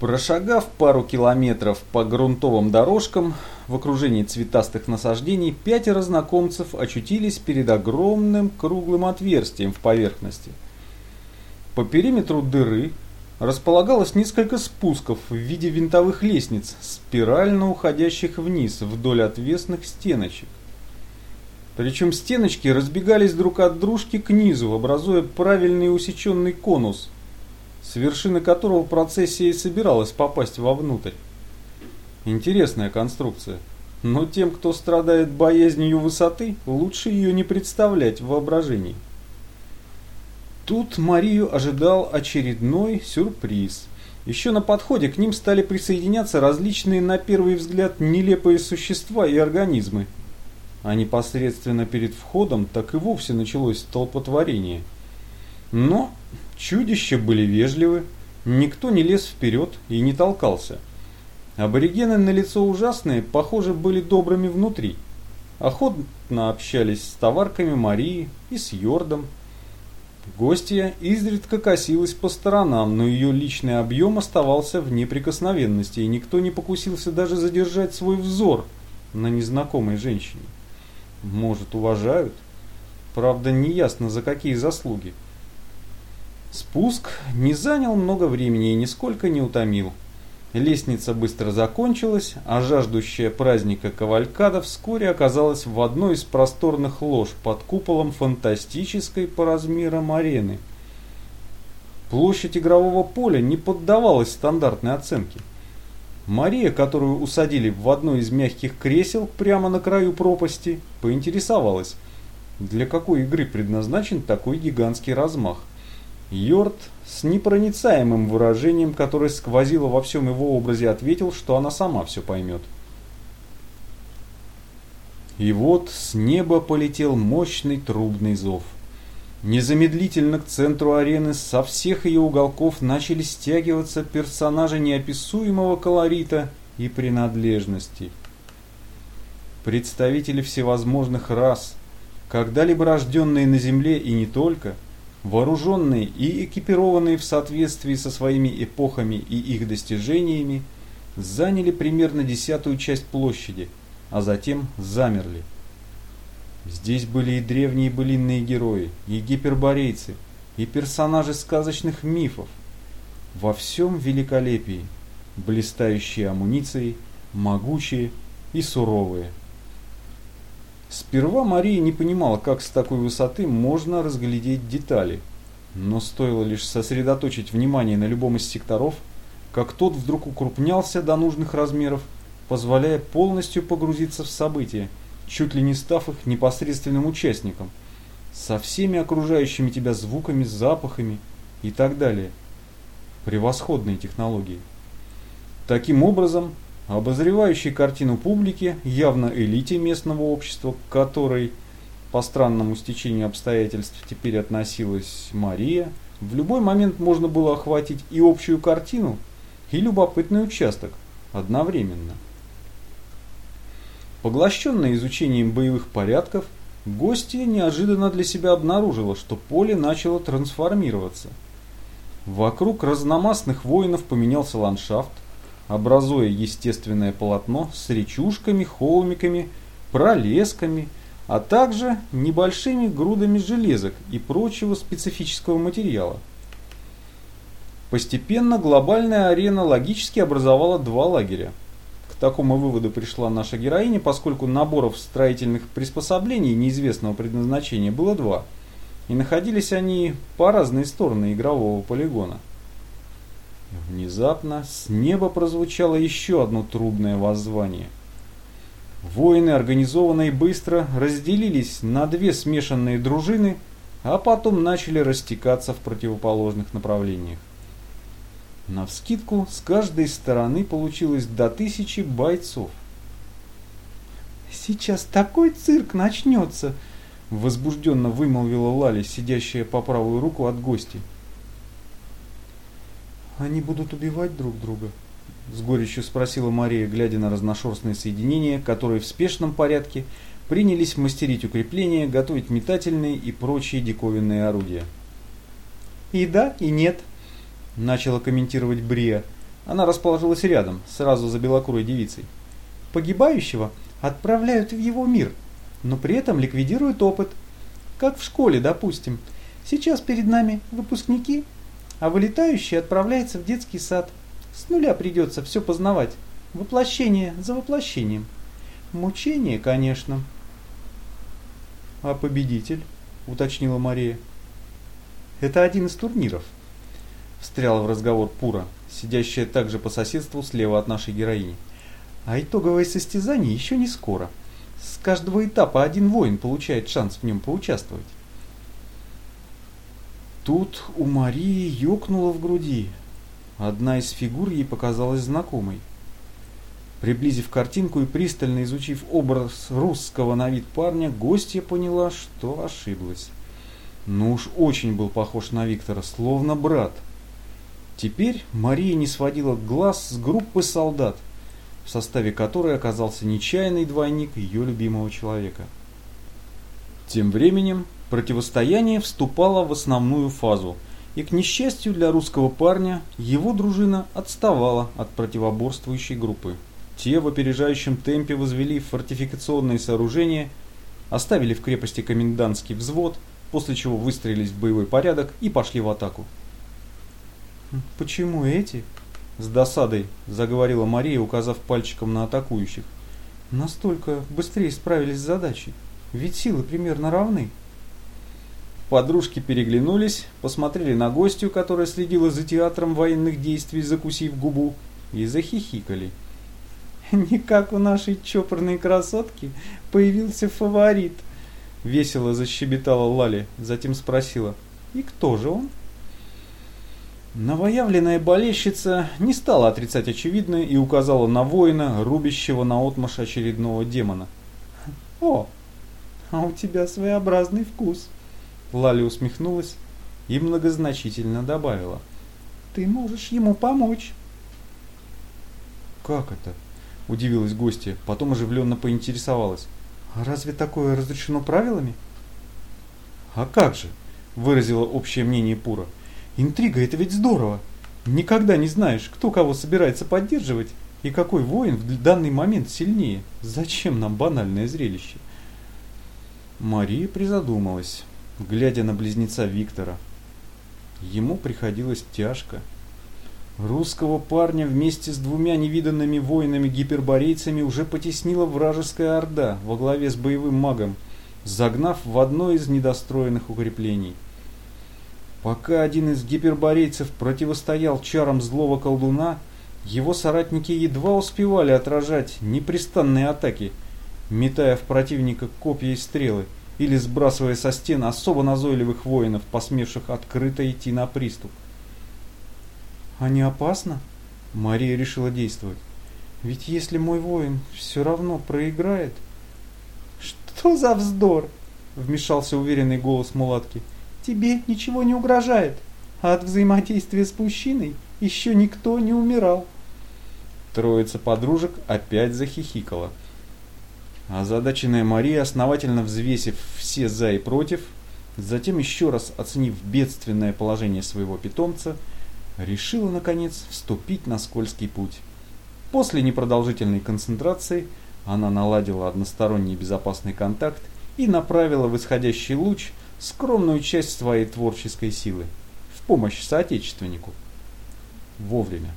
Прошагав пару километров по грунтовым дорожкам в окружении цветастых насаждений, пятеро знакомцев очутились перед огромным круглым отверстием в поверхности. По периметру дыры располагалось несколько спусков в виде винтовых лестниц, спирально уходящих вниз вдоль отвесных стеночек. Причем стеночки разбегались друг от дружки к низу, образуя правильный усеченный конус – с вершины которого процессия и собиралась попасть вовнутрь. Интересная конструкция. Но тем, кто страдает боязнью высоты, лучше ее не представлять в воображении. Тут Марию ожидал очередной сюрприз. Еще на подходе к ним стали присоединяться различные на первый взгляд нелепые существа и организмы. А непосредственно перед входом так и вовсе началось толпотворение. Но Чудища были вежливы, никто не лез вперед и не толкался. Аборигены на лицо ужасные, похоже, были добрыми внутри. Охотно общались с товарками Марии и с Йордом. Гостья изредка косилась по сторонам, но ее личный объем оставался в неприкосновенности, и никто не покусился даже задержать свой взор на незнакомой женщине. Может, уважают? Правда, неясно за какие заслуги. Спуск не занял много времени и нисколько не утомил. Лестница быстро закончилась, а жаждущая праздника кавалькада вскоре оказалась в одной из просторных лож под куполом фантастической по размерам арены. Площадь игрового поля не поддавалась стандартной оценке. Мария, которую усадили в одно из мягких кресел прямо на краю пропасти, поинтересовалась, для какой игры предназначен такой гигантский размах. Йорд с непроницаемым выражением, которое сквозило во всем его образе, ответил, что она сама все поймет. И вот с неба полетел мощный трубный зов. Незамедлительно к центру арены со всех ее уголков начали стягиваться персонажи неописуемого колорита и принадлежности. Представители всевозможных рас, когда-либо рожденные на Земле и не только – вооруженные и экипированные в соответствии со своими эпохами и их достижениями, заняли примерно десятую часть площади, а затем замерли. Здесь были и древние былинные герои, и гиперборейцы, и персонажи сказочных мифов. Во всем великолепии, блистающие амуницией, могучие и суровые. Сперва Мария не понимала, как с такой высоты можно разглядеть детали. Но стоило лишь сосредоточить внимание на любом из секторов, как тот вдруг укрупнялся до нужных размеров, позволяя полностью погрузиться в события, чуть ли не став их непосредственным участником, со всеми окружающими тебя звуками, запахами и так далее. Превосходные технологии. Таким образом, обозревающий картину публики, явно элите местного общества, к которой по странному стечению обстоятельств теперь относилась Мария, в любой момент можно было охватить и общую картину, и любопытный участок одновременно. Поглощенная изучением боевых порядков, гостья неожиданно для себя обнаружила, что поле начало трансформироваться. Вокруг разномастных воинов поменялся ландшафт, образуя естественное полотно с речушками, холмиками, пролесками, а также небольшими грудами железок и прочего специфического материала. Постепенно глобальная арена логически образовала два лагеря. К такому выводу пришла наша героиня, поскольку наборов строительных приспособлений неизвестного предназначения было два, и находились они по разные стороны игрового полигона. Внезапно с неба прозвучало еще одно трудное воззвание. Воины, организованно и быстро, разделились на две смешанные дружины, а потом начали растекаться в противоположных направлениях. Навскидку с каждой стороны получилось до тысячи бойцов. «Сейчас такой цирк начнется!» Возбужденно вымолвила Лали, сидящая по правую руку от гостей. «Они будут убивать друг друга?» С горечью спросила Мария, глядя на разношерстные соединения, которые в спешном порядке принялись мастерить укрепления, готовить метательные и прочие диковинные орудия. «И да, и нет», – начала комментировать Брия. Она расположилась рядом, сразу за белокурой девицей. Погибающего отправляют в его мир, но при этом ликвидируют опыт. Как в школе, допустим. Сейчас перед нами выпускники, а вылетающий отправляется в детский сад. С нуля придется все познавать. Воплощение за воплощением. Мучение, конечно. А победитель? Уточнила Мария. Это один из турниров. Встряла в разговор Пура, сидящая также по соседству слева от нашей героини. А итоговое состязание еще не скоро. С каждого этапа один воин получает шанс в нем поучаствовать. Тут у Марии ёкнуло в груди. Одна из фигур ей показалась знакомой. Приблизив картинку и пристально изучив образ русского на вид парня, гостья поняла, что ошиблась. Ну уж очень был похож на Виктора, словно брат. Теперь Мария не сводила глаз с группы солдат, в составе которой оказался нечаянный двойник ее любимого человека. Тем временем противостояние вступало в основную фазу, и к несчастью для русского парня, его дружина отставала от противоборствующей группы. Те в опережающем темпе возвели фортификационные сооружения, оставили в крепости комендантский взвод, после чего выстроились в боевой порядок и пошли в атаку. «Почему эти?» С досадой заговорила Мария, указав пальчиком на атакующих. «Настолько быстрее справились с задачей. Ведь силы примерно равны». Подружки переглянулись, посмотрели на гостью, которая следила за театром военных действий, закусив губу, и захихикали. Не как у нашей чопорной красотки появился фаворит. Весело защебетала Лали, затем спросила. И кто же он? Новоявленная болельщица не стала отрицать очевидное и указала на воина, рубящего на отмаш очередного демона. «О, а у тебя своеобразный вкус!» Лали усмехнулась и многозначительно добавила. «Ты можешь ему помочь!» «Как это?» – удивилась гостья, потом оживленно поинтересовалась. «А разве такое разрешено правилами?» «А как же?» – выразила общее мнение Пура. «Интрига – это ведь здорово! Никогда не знаешь, кто кого собирается поддерживать и какой воин в данный момент сильнее. Зачем нам банальное зрелище?» Мария призадумалась, глядя на близнеца Виктора. Ему приходилось тяжко. Русского парня вместе с двумя невиданными воинами-гиперборейцами уже потеснила вражеская орда во главе с боевым магом, загнав в одно из недостроенных укреплений. Пока один из гиперборейцев противостоял чарам злого колдуна, его соратники едва успевали отражать непрестанные атаки, метая в противника копья и стрелы или сбрасывая со стен особо назойливых воинов, посмевших открыто идти на приступ. А не опасно? Мария решила действовать. Ведь если мой воин все равно проиграет... Что за вздор? Вмешался уверенный голос мулатки. Тебе ничего не угрожает. А от взаимодействия с мужчиной еще никто не умирал. Троица подружек опять захихикала. Озадаченная Мария, основательно взвесив все за и против, затем еще раз оценив бедственное положение своего питомца, решила, наконец, вступить на скользкий путь. После непродолжительной концентрации она наладила односторонний безопасный контакт и направила в исходящий луч скромную часть своей творческой силы в помощь соотечественнику. Вовремя.